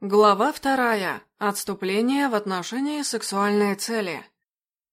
Глава вторая. Отступление в отношении сексуальной цели.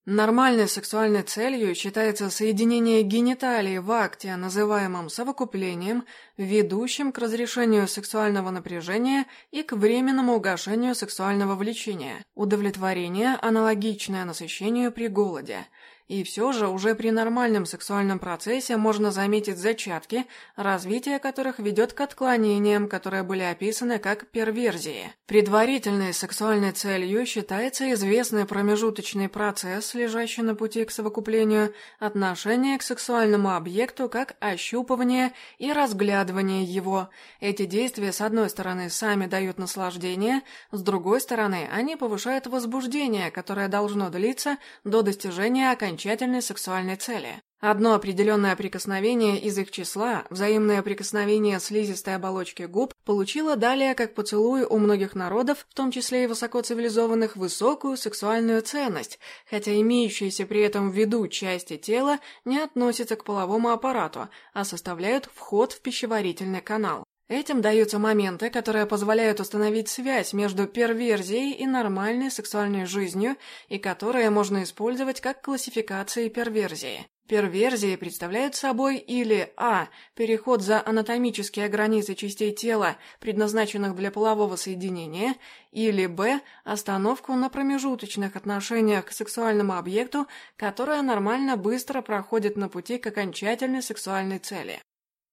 Нормальной сексуальной целью считается соединение гениталий в акте, называемом совокуплением, ведущим к разрешению сексуального напряжения и к временному угошению сексуального влечения, удовлетворение, аналогичное насыщению при голоде – и все же уже при нормальном сексуальном процессе можно заметить зачатки, развитие которых ведет к отклонениям, которые были описаны как перверзии. Предварительной сексуальной целью считается известный промежуточный процесс, лежащий на пути к совокуплению, отношение к сексуальному объекту как ощупывание и разглядывание его. Эти действия, с одной стороны, сами дают наслаждение, с другой стороны, они повышают возбуждение, которое должно длиться до достижения окончания окончательной сексуальной цели. Одно определенное прикосновение из их числа, взаимное прикосновение слизистой оболочки губ, получило далее, как поцелуй у многих народов, в том числе и высокоцивилизованных, высокую сексуальную ценность, хотя имеющиеся при этом в виду части тела не относятся к половому аппарату, а составляют вход в пищеварительный канал. Этим даются моменты, которые позволяют установить связь между перверзией и нормальной сексуальной жизнью и которые можно использовать как классификации перверзии. Перверзии представляют собой или а. переход за анатомические границы частей тела, предназначенных для полового соединения, или б. остановку на промежуточных отношениях к сексуальному объекту, которая нормально быстро проходит на пути к окончательной сексуальной цели.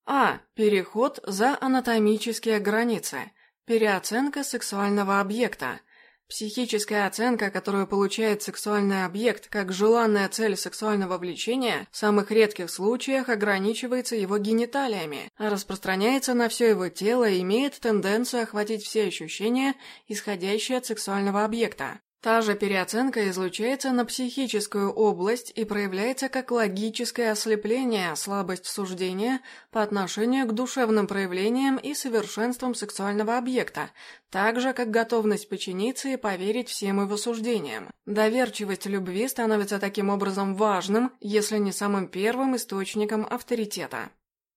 А. Переход за анатомические границы. Переоценка сексуального объекта. Психическая оценка, которую получает сексуальный объект как желанная цель сексуального влечения, в самых редких случаях ограничивается его гениталиями, а распространяется на все его тело и имеет тенденцию охватить все ощущения, исходящие от сексуального объекта. Та же переоценка излучается на психическую область и проявляется как логическое ослепление, слабость суждения по отношению к душевным проявлениям и совершенствам сексуального объекта, так же, как готовность подчиниться и поверить всем его суждениям. Доверчивость любви становится таким образом важным, если не самым первым источником авторитета.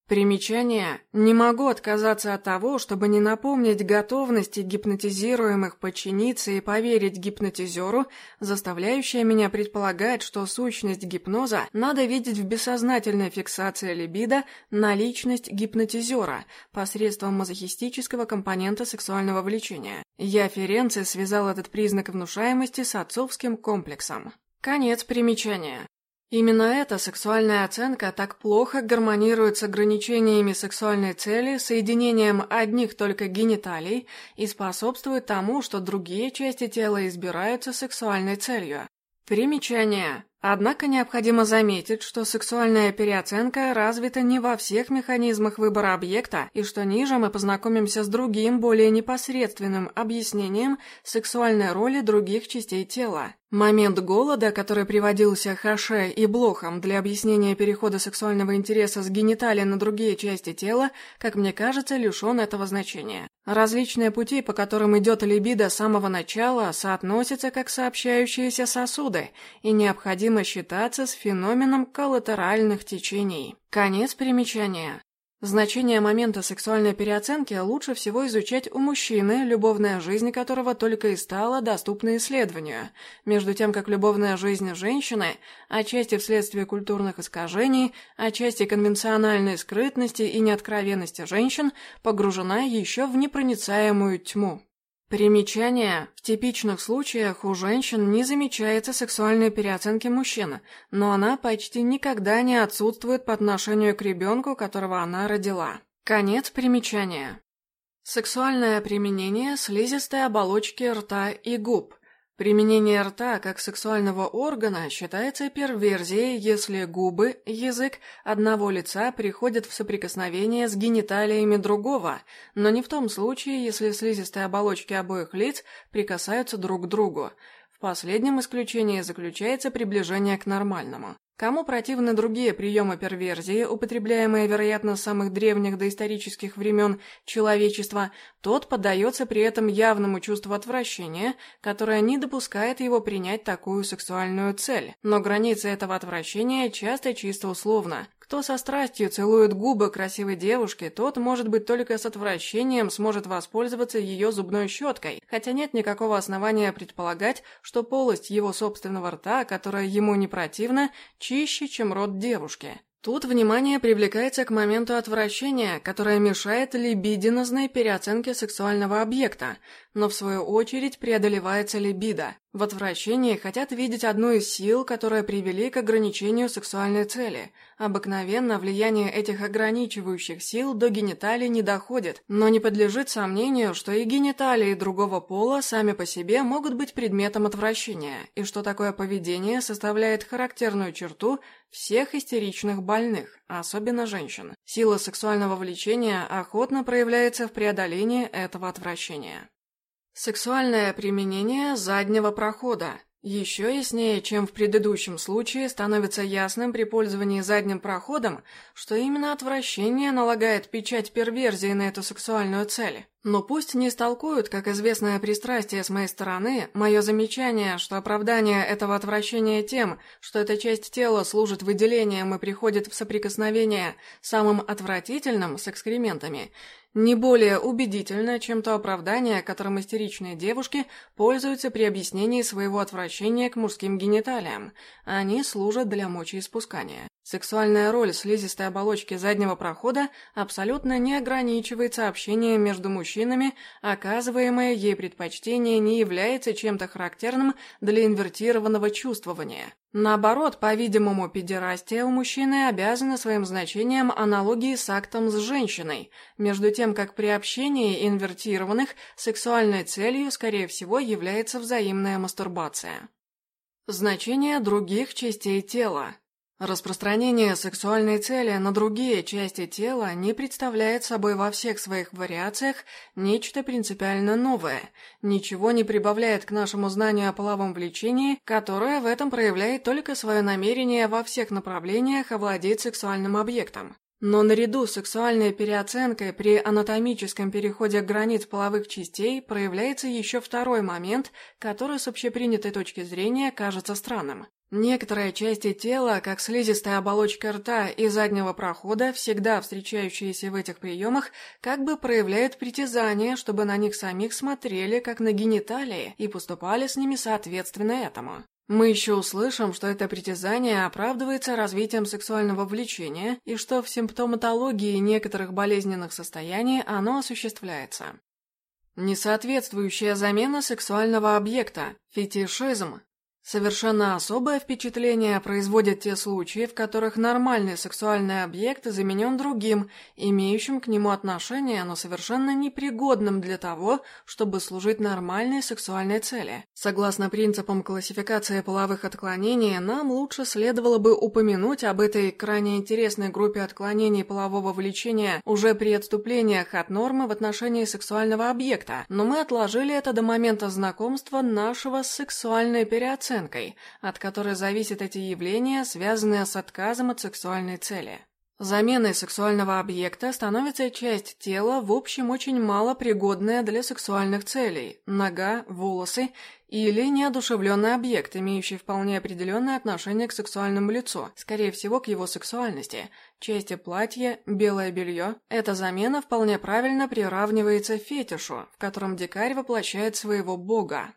Примечание. Не могу отказаться от того, чтобы не напомнить готовности гипнотизируемых подчиниться и поверить гипнотизеру, заставляющая меня предполагать, что сущность гипноза надо видеть в бессознательной фиксации либидо на личность гипнотизера посредством мазохистического компонента сексуального влечения. Я Ференци связал этот признак внушаемости с отцовским комплексом. Конец примечания. Именно эта сексуальная оценка так плохо гармонирует с ограничениями сексуальной цели, соединением одних только гениталий и способствует тому, что другие части тела избираются сексуальной целью. Примечание. Однако необходимо заметить, что сексуальная переоценка развита не во всех механизмах выбора объекта, и что ниже мы познакомимся с другим, более непосредственным объяснением сексуальной роли других частей тела. Момент голода, который приводился Хаше и Блохом для объяснения перехода сексуального интереса с гениталия на другие части тела, как мне кажется, лишен этого значения. Различные пути, по которым идет либидо с самого начала, соотносятся как сообщающиеся сосуды, и необходимо считаться с феноменом коллатеральных течений. Конец примечания. Значение момента сексуальной переоценки лучше всего изучать у мужчины, любовная жизнь которого только и стала доступна исследованию, между тем как любовная жизнь женщины, отчасти вследствие культурных искажений, отчасти конвенциональной скрытности и неоткровенности женщин, погружена еще в непроницаемую тьму. Примечание. В типичных случаях у женщин не замечается сексуальной переоценки мужчины, но она почти никогда не отсутствует по отношению к ребенку, которого она родила. Конец примечания. Сексуальное применение слизистой оболочки рта и губ – Применение рта как сексуального органа считается перверзией, если губы, язык одного лица приходят в соприкосновение с гениталиями другого, но не в том случае, если слизистые оболочки обоих лиц прикасаются друг к другу. В последнем исключении заключается приближение к нормальному. Кому противны другие приемы перверзии, употребляемые, вероятно, с самых древних доисторических времен человечества, тот поддается при этом явному чувству отвращения, которое не допускает его принять такую сексуальную цель. Но граница этого отвращения часто чисто условна. Кто со страстью целует губы красивой девушки, тот, может быть, только с отвращением сможет воспользоваться ее зубной щеткой, хотя нет никакого основания предполагать, что полость его собственного рта, которая ему не противна, чище, чем рот девушки. Тут внимание привлекается к моменту отвращения, которое мешает либидинозной переоценке сексуального объекта, но в свою очередь преодолевается либидо. В отвращении хотят видеть одну из сил, которые привели к ограничению сексуальной цели. Обыкновенно влияние этих ограничивающих сил до гениталий не доходит, но не подлежит сомнению, что и гениталии другого пола сами по себе могут быть предметом отвращения, и что такое поведение составляет характерную черту всех истеричных больных, особенно женщин. Сила сексуального влечения охотно проявляется в преодолении этого отвращения. Сексуальное применение заднего прохода. Еще яснее, чем в предыдущем случае, становится ясным при пользовании задним проходом, что именно отвращение налагает печать перверзии на эту сексуальную цель. Но пусть не истолкуют, как известное пристрастие с моей стороны, мое замечание, что оправдание этого отвращения тем, что эта часть тела служит выделением и приходит в соприкосновение самым отвратительным с экскрементами – не более убедительно, чем то оправдание, которым истеричные девушки пользуются при объяснении своего отвращения к мужским гениталиям. Они служат для мочеиспускания. Сексуальная роль слизистой оболочки заднего прохода абсолютно не ограничивается общением между мужчинами, оказываемое ей предпочтение не является чем-то характерным для инвертированного чувствования. Наоборот, по-видимому, педерастия у мужчины обязана своим значением аналогии с актом с женщиной, между тем как при общении инвертированных сексуальной целью, скорее всего, является взаимная мастурбация. Значение других частей тела Распространение сексуальной цели на другие части тела не представляет собой во всех своих вариациях нечто принципиально новое, ничего не прибавляет к нашему знанию о половом влечении, которое в этом проявляет только свое намерение во всех направлениях овладеть сексуальным объектом. Но наряду с сексуальной переоценкой при анатомическом переходе границ половых частей проявляется еще второй момент, который с общепринятой точки зрения кажется странным. Некоторые части тела, как слизистая оболочка рта и заднего прохода, всегда встречающиеся в этих приемах, как бы проявляют притязание, чтобы на них самих смотрели, как на гениталии, и поступали с ними соответственно этому. Мы еще услышим, что это притязание оправдывается развитием сексуального влечения и что в симптоматологии некоторых болезненных состояний оно осуществляется. Несоответствующая замена сексуального объекта, фетишизм, Совершенно особое впечатление производят те случаи, в которых нормальный сексуальный объект заменен другим, имеющим к нему отношение, но совершенно непригодным для того, чтобы служить нормальной сексуальной цели. Согласно принципам классификации половых отклонений, нам лучше следовало бы упомянуть об этой крайне интересной группе отклонений полового влечения уже при отступлениях от нормы в отношении сексуального объекта, но мы отложили это до момента знакомства нашего с сексуальной переоценкой оценкой, от которой зависят эти явления, связанные с отказом от сексуальной цели. Заменой сексуального объекта становится часть тела, в общем, очень мало пригодная для сексуальных целей – нога, волосы или неодушевленный объект, имеющий вполне определенное отношение к сексуальному лицу, скорее всего, к его сексуальности. Части платья, белое белье – эта замена вполне правильно приравнивается фетишу, в котором дикарь воплощает своего бога.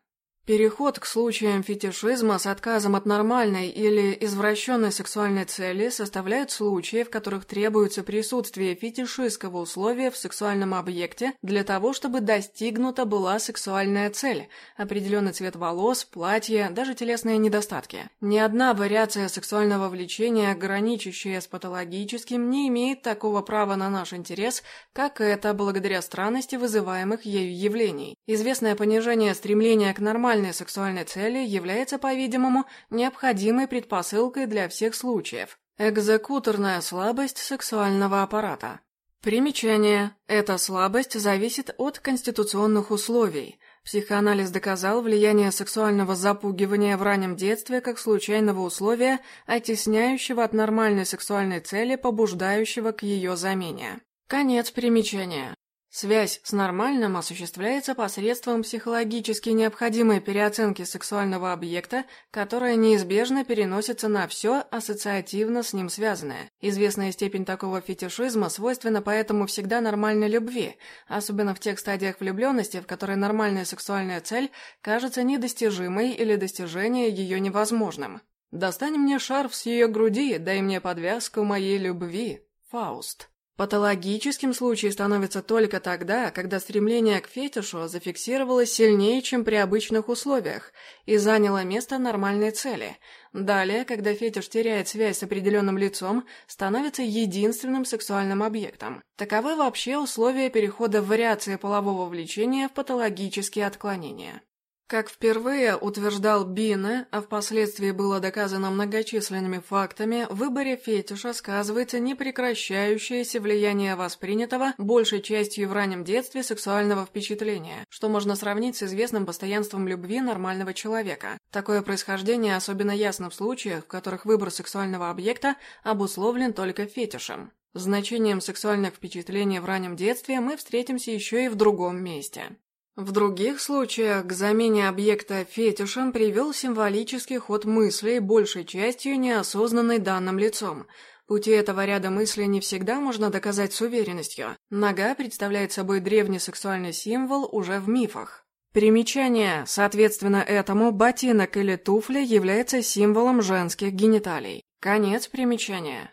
Переход к случаям фетишизма с отказом от нормальной или извращенной сексуальной цели составляют случаи, в которых требуется присутствие фетишистского условия в сексуальном объекте для того, чтобы достигнута была сексуальная цель, определенный цвет волос, платье, даже телесные недостатки. Ни одна вариация сексуального влечения, граничащая с патологическим, не имеет такого права на наш интерес, как это благодаря странности вызываемых ею явлений. Известное понижение стремления к нормальной нормальной сексуальной цели является, по-видимому, необходимой предпосылкой для всех случаев. Экзекуторная слабость сексуального аппарата. Примечание. Эта слабость зависит от конституционных условий. Психоанализ доказал влияние сексуального запугивания в раннем детстве как случайного условия, оттесняющего от нормальной сексуальной цели, побуждающего к ее замене. Конец примечания. Связь с нормальным осуществляется посредством психологически необходимой переоценки сексуального объекта, которая неизбежно переносится на все ассоциативно с ним связанное. Известная степень такого фетишизма свойственна поэтому всегда нормальной любви, особенно в тех стадиях влюбленности, в которой нормальная сексуальная цель кажется недостижимой или достижение ее невозможным. «Достань мне шарф с ее груди, дай мне подвязку моей любви». Фауст. Патологическим случаем становится только тогда, когда стремление к фетишу зафиксировалось сильнее, чем при обычных условиях, и заняло место нормальной цели. Далее, когда фетиш теряет связь с определенным лицом, становится единственным сексуальным объектом. Таковы вообще условия перехода в вариации полового влечения в патологические отклонения. Как впервые утверждал Бине, а впоследствии было доказано многочисленными фактами, в выборе фетиша сказывается непрекращающееся влияние воспринятого большей частью в раннем детстве сексуального впечатления, что можно сравнить с известным постоянством любви нормального человека. Такое происхождение особенно ясно в случаях, в которых выбор сексуального объекта обусловлен только фетишем. Значением сексуальных впечатлений в раннем детстве мы встретимся еще и в другом месте. В других случаях к замене объекта фетишем привел символический ход мыслей, большей частью неосознанный данным лицом. Пути этого ряда мыслей не всегда можно доказать с уверенностью. Нога представляет собой древний сексуальный символ уже в мифах. Примечание. Соответственно этому, ботинок или туфля является символом женских гениталий. Конец примечания.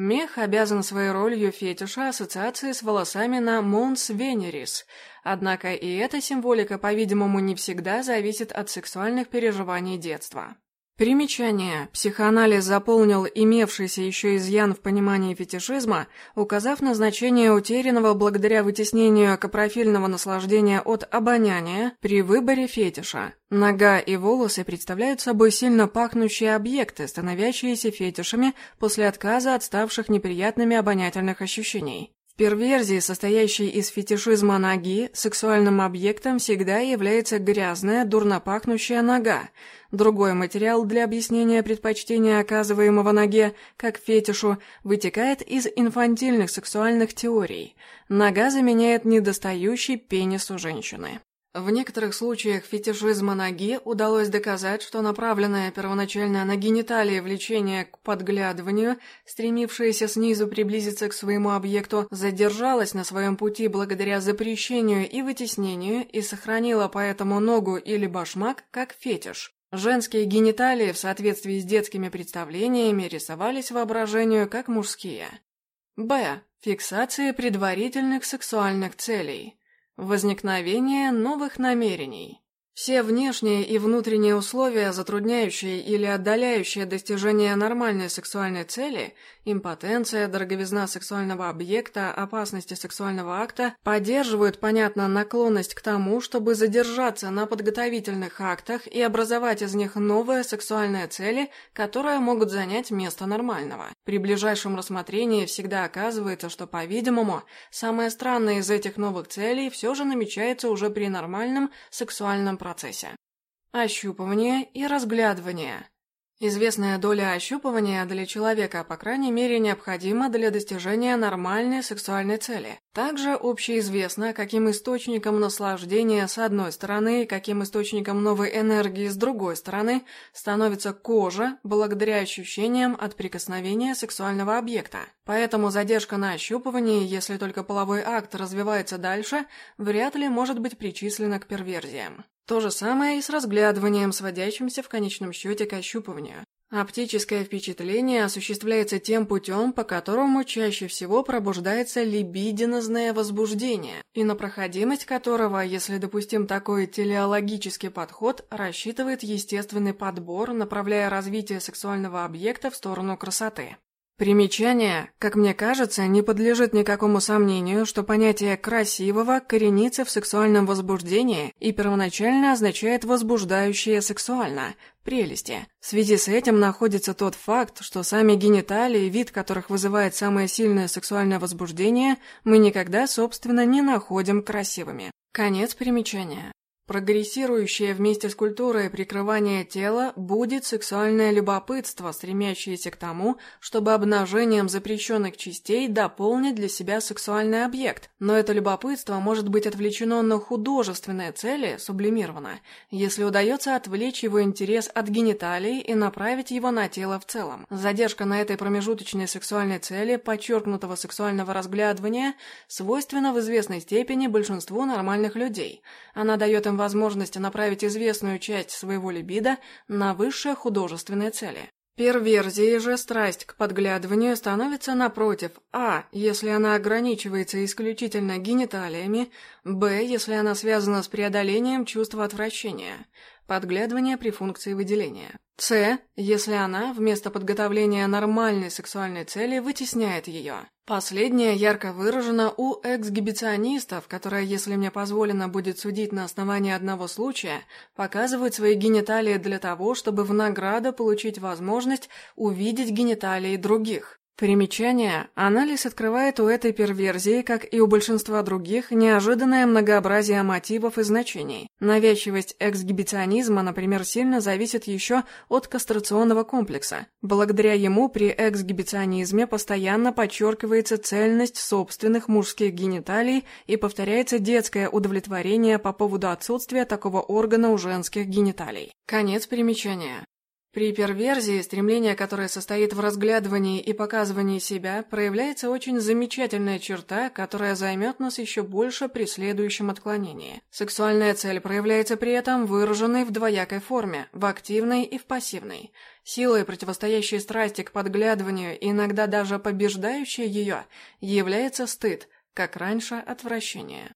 Мех обязан своей ролью фетиша ассоциации с волосами на Монс Венерис, однако и эта символика, по-видимому, не всегда зависит от сексуальных переживаний детства. Примечание. Психоанализ заполнил имевшийся еще изъян в понимании фетишизма, указав на значение утерянного благодаря вытеснению капрофильного наслаждения от обоняния при выборе фетиша. Нога и волосы представляют собой сильно пахнущие объекты, становящиеся фетишами после отказа от ставших неприятными обонятельных ощущений перверзии, состоящей из фетишизма ноги, сексуальным объектом всегда является грязная, дурно пахнущая нога. Другой материал для объяснения предпочтения, оказываемого ноге, как фетишу, вытекает из инфантильных сексуальных теорий. Нога заменяет недостающий пенис у женщины. В некоторых случаях фетишизма ноги удалось доказать, что направленное первоначально на гениталии влечение к подглядыванию, стремившееся снизу приблизиться к своему объекту, задержалось на своем пути благодаря запрещению и вытеснению и сохранило поэтому ногу или башмак как фетиш. Женские гениталии в соответствии с детскими представлениями рисовались воображению как мужские. Б. Фиксация предварительных сексуальных целей. Возникновение новых намерений. Все внешние и внутренние условия, затрудняющие или отдаляющие достижение нормальной сексуальной цели, импотенция, дороговизна сексуального объекта, опасности сексуального акта, поддерживают, понятно, наклонность к тому, чтобы задержаться на подготовительных актах и образовать из них новые сексуальные цели, которые могут занять место нормального. При ближайшем рассмотрении всегда оказывается, что, по-видимому, самое странное из этих новых целей все же намечается уже при нормальном сексуальном процессе процессе. Ощупывание и разглядывание. Известная доля ощупывания для человека, по крайней мере, необходима для достижения нормальной сексуальной цели. Также общеизвестно, каким источником наслаждения с одной стороны и каким источником новой энергии с другой стороны становится кожа благодаря ощущениям от прикосновения сексуального объекта. Поэтому задержка на ощупывании, если только половой акт развивается дальше, вряд ли может быть причислена к перверзиям. То же самое и с разглядыванием, сводящимся в конечном счете к ощупыванию. Оптическое впечатление осуществляется тем путем, по которому чаще всего пробуждается либидинозное возбуждение, и на проходимость которого, если допустим такой телеологический подход, рассчитывает естественный подбор, направляя развитие сексуального объекта в сторону красоты. Примечание, как мне кажется, не подлежит никакому сомнению, что понятие «красивого» коренится в сексуальном возбуждении и первоначально означает «возбуждающее сексуально», прелести. В связи с этим находится тот факт, что сами гениталии, вид которых вызывает самое сильное сексуальное возбуждение, мы никогда, собственно, не находим красивыми. Конец примечания. Прогрессирующее вместе с культурой прикрывание тела будет сексуальное любопытство, стремящееся к тому, чтобы обнажением запрещенных частей дополнить для себя сексуальный объект. Но это любопытство может быть отвлечено на художественные цели, сублимировано, если удается отвлечь его интерес от гениталий и направить его на тело в целом. Задержка на этой промежуточной сексуальной цели, подчеркнутого сексуального разглядывания, свойственна в известной степени большинству нормальных людей. Она дает им возможность направить известную часть своего либидо на высшие художественные цели. Перверзией же страсть к подглядыванию становится напротив а, если она ограничивается исключительно гениталиями, б, если она связана с преодолением чувства отвращения, подглядывание при функции выделения. С, если она, вместо подготовления нормальной сексуальной цели, вытесняет ее. Последнее ярко выражено у эксгибиционистов, которые, если мне позволено будет судить на основании одного случая, показывают свои гениталии для того, чтобы в награду получить возможность увидеть гениталии других. Примечание. Анализ открывает у этой перверзии, как и у большинства других, неожиданное многообразие мотивов и значений. Навязчивость эксгибиционизма, например, сильно зависит еще от кастрационного комплекса. Благодаря ему при эксгибиционизме постоянно подчеркивается цельность собственных мужских гениталий и повторяется детское удовлетворение по поводу отсутствия такого органа у женских гениталий. Конец примечания. При перверзии стремление, которое состоит в разглядывании и показывании себя, проявляется очень замечательная черта, которая займет нас еще больше при следующем отклонении. Сексуальная цель проявляется при этом выраженной в двоякой форме, в активной и в пассивной. Силой, противостоящей страсти к подглядыванию и иногда даже побеждающей ее, является стыд, как раньше отвращение.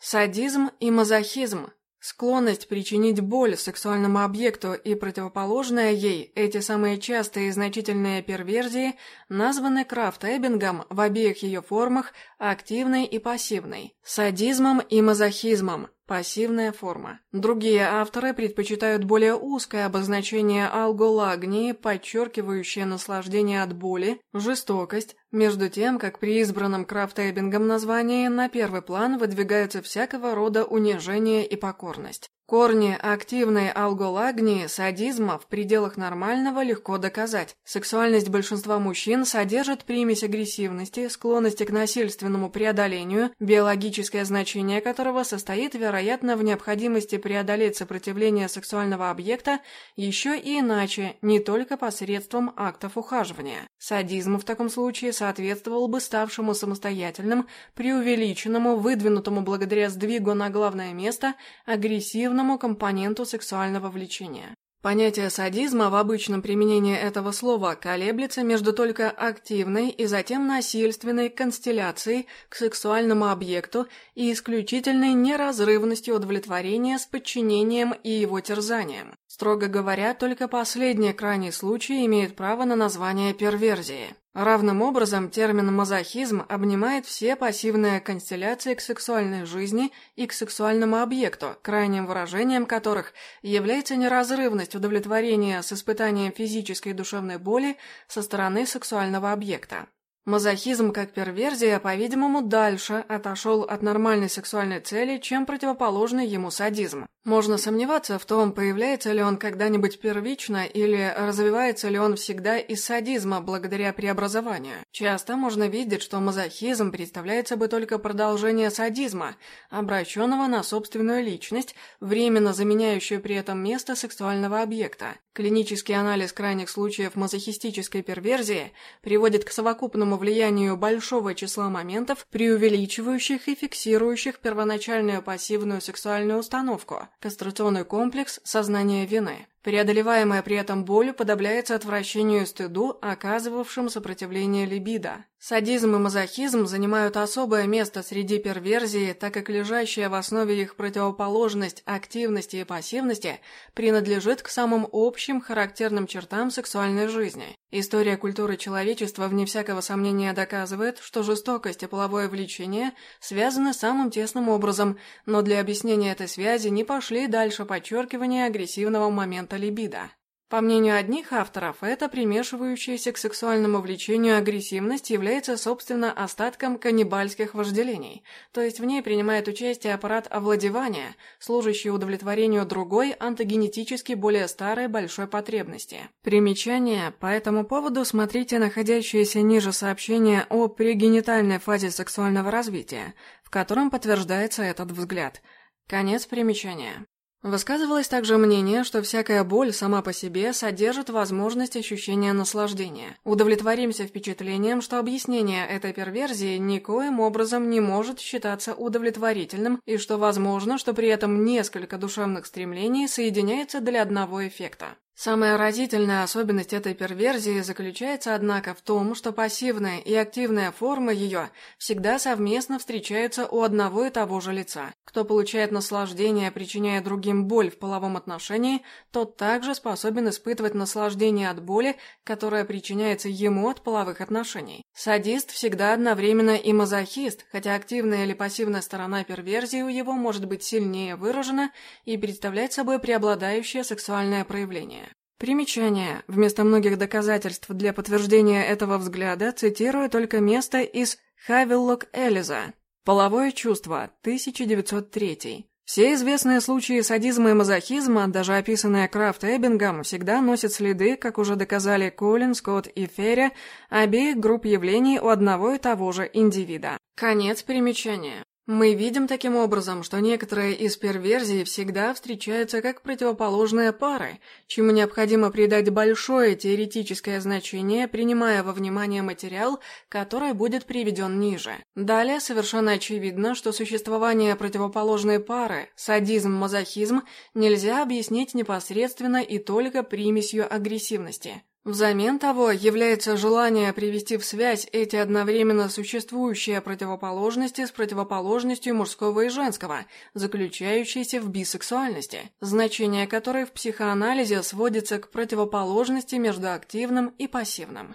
Садизм и мазохизм Склонность причинить боль сексуальному объекту и противоположная ей, эти самые частые и значительные перверзии, названы Крафт-Эббингом в обеих ее формах активной и пассивной, садизмом и мазохизмом, Пассивная форма. Другие авторы предпочитают более узкое обозначение алголагнии, подчеркивающее наслаждение от боли, жестокость, между тем, как при избранном Крафтейбингом названии на первый план выдвигаются всякого рода унижение и покорность. Корни активной алголагнии, садизма в пределах нормального легко доказать. Сексуальность большинства мужчин содержит примесь агрессивности, склонности к насильственному преодолению, биологическое значение которого состоит, вероятно, в необходимости преодолеть сопротивление сексуального объекта еще и иначе, не только посредством актов ухаживания. Садизм в таком случае соответствовал бы ставшему самостоятельным, преувеличенному, выдвинутому благодаря сдвигу на главное место, агрессивному компоненту сексуального влечения. Понятие садизма в обычном применении этого слова колеблется между только активной и затем насильственной констелляцией к сексуальному объекту и исключительной неразрывностью удовлетворения с подчинением и его терзанием. Строго говоря, только последний крайний случай имеет право на название перверзии. Равным образом термин «мазохизм» обнимает все пассивные констелляции к сексуальной жизни и к сексуальному объекту, крайним выражением которых является неразрывность удовлетворения с испытанием физической и душевной боли со стороны сексуального объекта. Мазохизм как перверзия, по-видимому, дальше отошел от нормальной сексуальной цели, чем противоположный ему садизм. Можно сомневаться в том, появляется ли он когда-нибудь первично или развивается ли он всегда из садизма благодаря преобразованию. Часто можно видеть, что мазохизм представляет собой только продолжение садизма, обращенного на собственную личность, временно заменяющую при этом место сексуального объекта. Клинический анализ крайних случаев мазохистической перверзии приводит к совокупному влиянию большого числа моментов, преувеличивающих и фиксирующих первоначальную пассивную сексуальную установку, кастрационный комплекс сознания вины. Преодолеваемая при этом боль подавляется отвращению и стыду, оказывавшим сопротивление либидо. Садизм и мазохизм занимают особое место среди перверзии, так как лежащая в основе их противоположность активности и пассивности принадлежит к самым общим характерным чертам сексуальной жизни. История культуры человечества вне всякого сомнения доказывает, что жестокость и половое влечение связаны самым тесным образом, но для объяснения этой связи не пошли дальше подчеркивания агрессивного момента либидо. По мнению одних авторов, эта примешивающаяся к сексуальному влечению агрессивность является, собственно, остатком каннибальских вожделений, то есть в ней принимает участие аппарат овладевания, служащий удовлетворению другой антогенетически более старой большой потребности. Примечание. По этому поводу смотрите находящееся ниже сообщение о прегенитальной фазе сексуального развития, в котором подтверждается этот взгляд. Конец примечания. Высказывалось также мнение, что всякая боль сама по себе содержит возможность ощущения наслаждения. Удовлетворимся впечатлением, что объяснение этой перверзии никоим образом не может считаться удовлетворительным и что возможно, что при этом несколько душевных стремлений соединяются для одного эффекта. Самая разительная особенность этой перверзии заключается, однако, в том, что пассивная и активная форма ее всегда совместно встречаются у одного и того же лица. Кто получает наслаждение, причиняя другим боль в половом отношении, тот также способен испытывать наслаждение от боли, которая причиняется ему от половых отношений. Садист всегда одновременно и мазохист, хотя активная или пассивная сторона перверзии у его может быть сильнее выражена и представлять собой преобладающее сексуальное проявление. Примечание. Вместо многих доказательств для подтверждения этого взгляда цитирую только место из Хавиллок Элиза. «Половое чувство», 1903. Все известные случаи садизма и мазохизма, даже описанные Крафт Эббингом, всегда носят следы, как уже доказали Колин, Скотт и Ферри, обеих групп явлений у одного и того же индивида. Конец примечания. Мы видим таким образом, что некоторые из перверзий всегда встречаются как противоположные пары, чему необходимо придать большое теоретическое значение, принимая во внимание материал, который будет приведен ниже. Далее совершенно очевидно, что существование противоположной пары, садизм-мазохизм, нельзя объяснить непосредственно и только примесью агрессивности. Взамен того является желание привести в связь эти одновременно существующие противоположности с противоположностью мужского и женского, заключающейся в бисексуальности, значение которой в психоанализе сводится к противоположности между активным и пассивным.